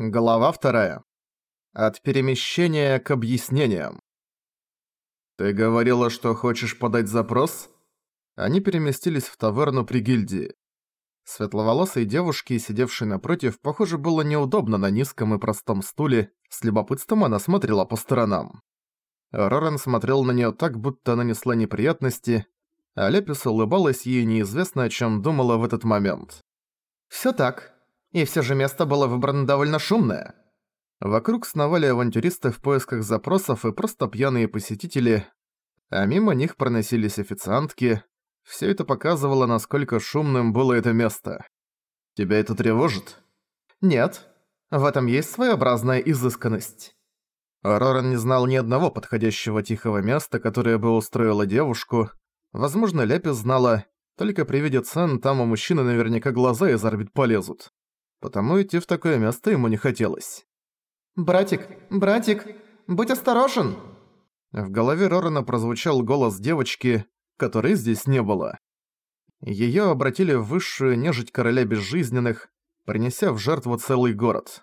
Глава вторая. От перемещения к объяснениям. «Ты говорила, что хочешь подать запрос?» Они переместились в таверну при гильдии. Светловолосой девушке, сидевшей напротив, похоже, было неудобно на низком и простом стуле, с любопытством она смотрела по сторонам. Роран смотрел на неё так, будто она несла неприятности, а Лепис улыбалась ей неизвестно о чём думала в этот момент. «Всё так», и все же место было выбрано довольно шумное. Вокруг сновали авантюристы в поисках запросов и просто пьяные посетители, а мимо них проносились официантки. Все это показывало, насколько шумным было это место. Тебя это тревожит? Нет. В этом есть своеобразная изысканность. Роран не знал ни одного подходящего тихого места, которое бы устроило девушку. Возможно, Лепис знала, только при виде цен там у мужчины наверняка глаза из орбит полезут потому идти в такое место ему не хотелось. «Братик, братик, будь осторожен!» В голове Рорана прозвучал голос девочки, которой здесь не было. Её обратили в высшую нежить короля безжизненных, принеся в жертву целый город.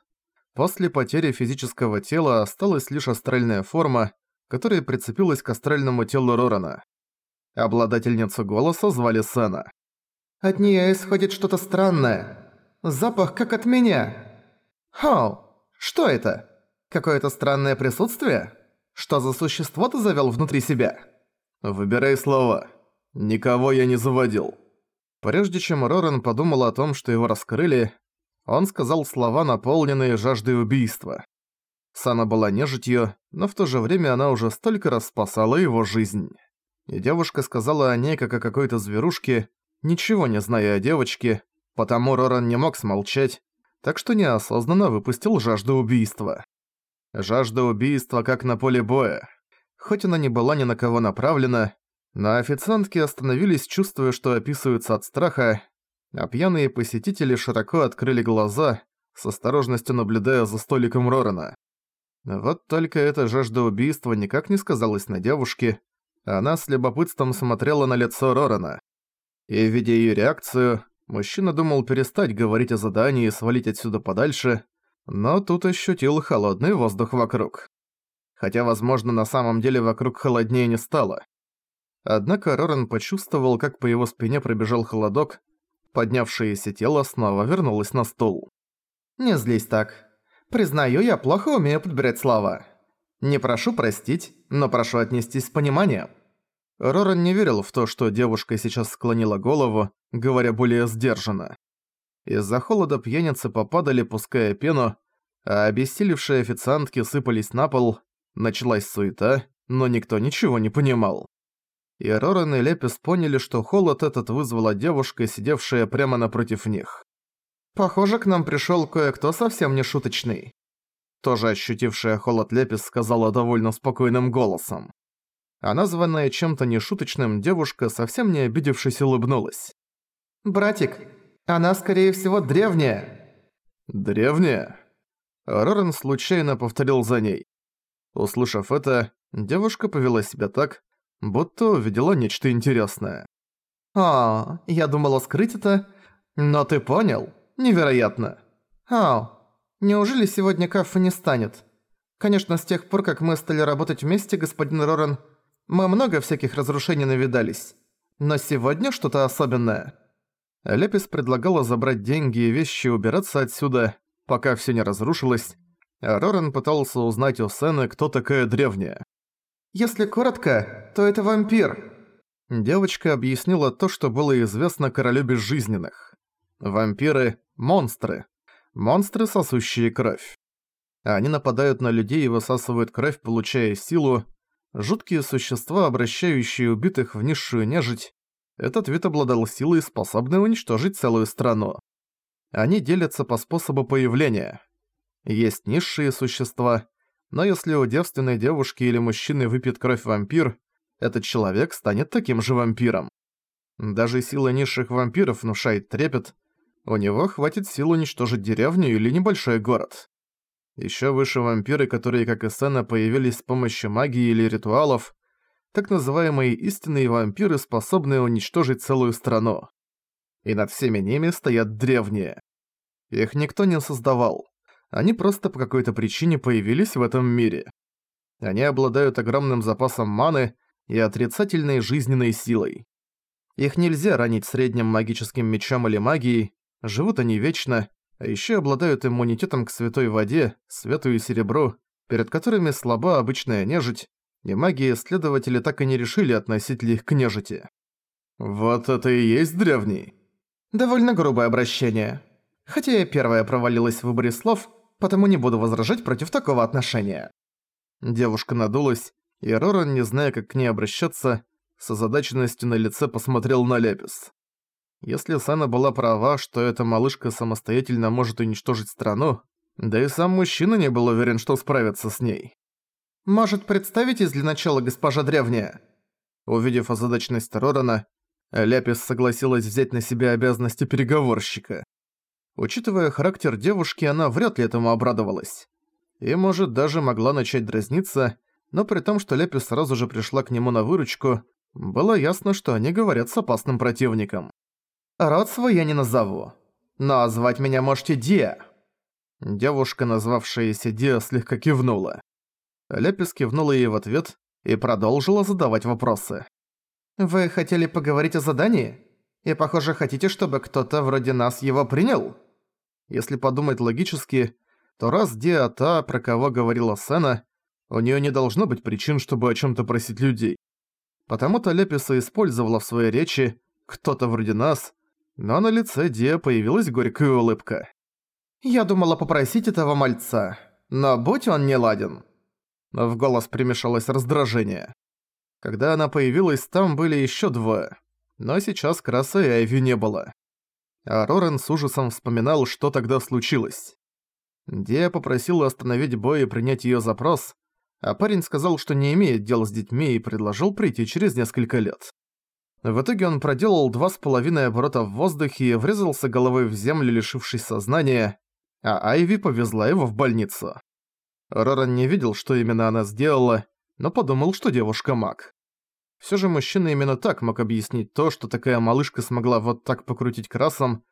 После потери физического тела осталась лишь астральная форма, которая прицепилась к астральному телу Рорана. Обладательницу голоса звали Сена. «От неё исходит что-то странное. Запах как от меня. Хау, что это? Какое-то странное присутствие? Что за существо ты завёл внутри себя? Выбирай слова. Никого я не заводил. Прежде чем Рорен подумал о том, что его раскрыли, он сказал слова, наполненные жаждой убийства. Сана была нежитью, но в то же время она уже столько раз спасала его жизнь. И девушка сказала о ней как о какой-то зверушке, ничего не зная о девочке, Потому Роран не мог смолчать, так что неосознанно выпустил жажду убийства. Жажда убийства как на поле боя. Хоть она не была ни на кого направлена, но официантки остановились, чувствуя, что описываются от страха, а пьяные посетители широко открыли глаза, с осторожностью наблюдая за столиком Рорана. Вот только эта жажда убийства никак не сказалась на девушке, она с любопытством смотрела на лицо Рорана. И, видя её реакцию, Мужчина думал перестать говорить о задании и свалить отсюда подальше, но тут ощутил холодный воздух вокруг. Хотя, возможно, на самом деле вокруг холоднее не стало. Однако Роран почувствовал, как по его спине пробежал холодок, поднявшееся тело снова вернулось на стул. «Не злись так. Признаю, я плохо умею подбирать слова. Не прошу простить, но прошу отнестись с пониманием». Роран не верил в то, что девушка сейчас склонила голову, говоря более сдержанно. Из-за холода пьяницы попадали, пуская пену, а обессилевшие официантки сыпались на пол, началась суета, но никто ничего не понимал. И Роран и Лепис поняли, что холод этот вызвала девушка, сидевшая прямо напротив них. «Похоже, к нам пришёл кое-кто совсем не шуточный», тоже ощутившая холод Лепис сказала довольно спокойным голосом а названная чем-то нешуточным девушка, совсем не обидевшись, улыбнулась. «Братик, она, скорее всего, древняя». «Древняя?» Рорен случайно повторил за ней. Услышав это, девушка повела себя так, будто увидела нечто интересное. «А, я думала скрыть это, но ты понял? Невероятно. А, неужели сегодня кафе не станет? Конечно, с тех пор, как мы стали работать вместе, господин Рорен, мы много всяких разрушений навидались. Но сегодня что-то особенное». Лепис предлагала забрать деньги и вещи и убираться отсюда, пока всё не разрушилось, а Роран пытался узнать у Сены, кто такая древняя. «Если коротко, то это вампир». Девочка объяснила то, что было известно королю безжизненных. Вампиры – монстры. Монстры, сосущие кровь. Они нападают на людей и высасывают кровь, получая силу, Жуткие существа, обращающие убитых в низшую нежить, этот вид обладал силой, способной уничтожить целую страну. Они делятся по способу появления. Есть низшие существа, но если у девственной девушки или мужчины выпьет кровь вампир, этот человек станет таким же вампиром. Даже сила низших вампиров внушает трепет, у него хватит сил уничтожить деревню или небольшой город. Еще выше вампиры, которые, как и Сена, появились с помощью магии или ритуалов, так называемые истинные вампиры, способные уничтожить целую страну. И над всеми ними стоят древние. Их никто не создавал. Они просто по какой-то причине появились в этом мире. Они обладают огромным запасом маны и отрицательной жизненной силой. Их нельзя ранить средним магическим мечом или магией, живут они вечно, а еще обладают иммунитетом к святой воде, свету и серебру, перед которыми слаба обычная нежить, и маги-исследователи так и не решили относить ли их к нежити. Вот это и есть древний. Довольно грубое обращение. Хотя я первая провалилась в выборе слов, потому не буду возражать против такого отношения. Девушка надулась, и Роран, не зная, как к ней обращаться, с озадаченностью на лице посмотрел на Лепис. Если Сана была права, что эта малышка самостоятельно может уничтожить страну, да и сам мужчина не был уверен, что справится с ней. «Может, представитесь для начала, госпожа древняя?» Увидев озадаченность Рорана, Ляпис согласилась взять на себя обязанности переговорщика. Учитывая характер девушки, она вряд ли этому обрадовалась. И, может, даже могла начать дразниться, но при том, что Ляпис сразу же пришла к нему на выручку, было ясно, что они говорят с опасным противником. «Род свой я не назову, но звать меня можете Диа». Девушка, назвавшаяся Диа, слегка кивнула. Ляпис кивнула ей в ответ и продолжила задавать вопросы. «Вы хотели поговорить о задании? И, похоже, хотите, чтобы кто-то вроде нас его принял?» Если подумать логически, то раз Диа та, про кого говорила Сена, у неё не должно быть причин, чтобы о чём-то просить людей. Потому-то Леписа использовала в своей речи «кто-то вроде нас», но на лице Диа появилась горькая улыбка. «Я думала попросить этого мальца, но будь он не ладен». В голос примешалось раздражение. Когда она появилась, там были ещё двое. Но сейчас Краса и Айви не было. А Рорен с ужасом вспоминал, что тогда случилось. Диа попросила остановить бой и принять её запрос, а парень сказал, что не имеет дел с детьми и предложил прийти через несколько лет. В итоге он проделал два с половиной оборота в воздухе и врезался головой в землю, лишившись сознания, а Айви повезла его в больницу. Роран не видел, что именно она сделала, но подумал, что девушка маг. Всё же мужчина именно так мог объяснить то, что такая малышка смогла вот так покрутить красом,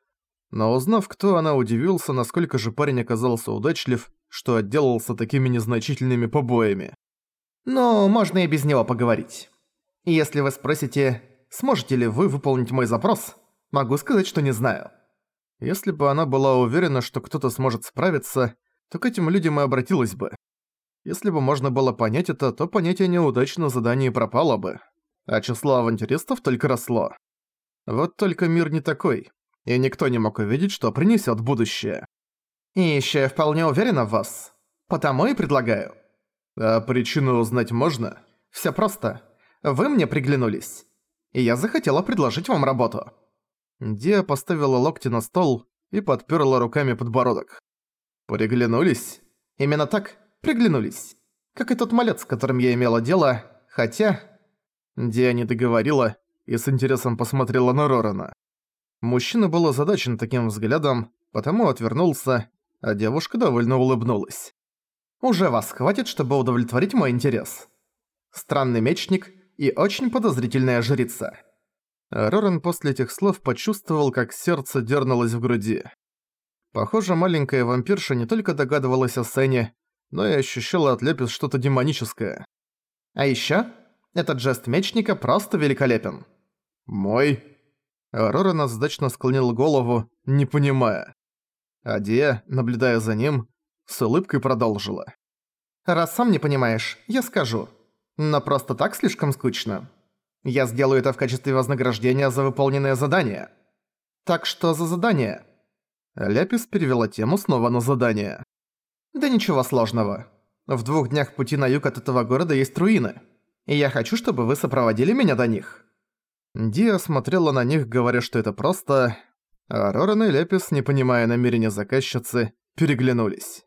но узнав, кто она, удивился, насколько же парень оказался удачлив, что отделался такими незначительными побоями. Но можно и без него поговорить. Если вы спросите, сможете ли вы выполнить мой запрос, могу сказать, что не знаю. Если бы она была уверена, что кто-то сможет справиться, то к этим людям и обратилась бы. Если бы можно было понять это, то понятие неудач на пропало бы, а число авантюристов только росло. Вот только мир не такой, и никто не мог увидеть, что принесет будущее. И еще я вполне уверена в вас, потому и предлагаю. А причину узнать можно? Все просто. Вы мне приглянулись, и я захотела предложить вам работу. Диа поставила локти на стол и подперла руками подбородок. Приглянулись? Именно так, приглянулись. Как и тот малец, с которым я имела дело, хотя... Диа не договорила и с интересом посмотрела на Рорана. Мужчина был озадачен таким взглядом, потому отвернулся, а девушка довольно улыбнулась. «Уже вас хватит, чтобы удовлетворить мой интерес. Странный мечник и очень подозрительная жрица». Роран после этих слов почувствовал, как сердце дернулось в груди. Похоже, маленькая вампирша не только догадывалась о сцене, но и ощущала от Лепис что-то демоническое. А ещё, этот жест мечника просто великолепен. «Мой?» Роран озадачно склонил голову, не понимая. Адия, наблюдая за ним, с улыбкой продолжила. «Раз сам не понимаешь, я скажу. Но просто так слишком скучно. Я сделаю это в качестве вознаграждения за выполненное задание. Так что за задание?» Ляпис перевела тему снова на задание. «Да ничего сложного. В двух днях пути на юг от этого города есть руины. И я хочу, чтобы вы сопроводили меня до них». Диа смотрела на них, говоря, что это просто... А Роран и Лепис, не понимая намерения заказчицы, переглянулись.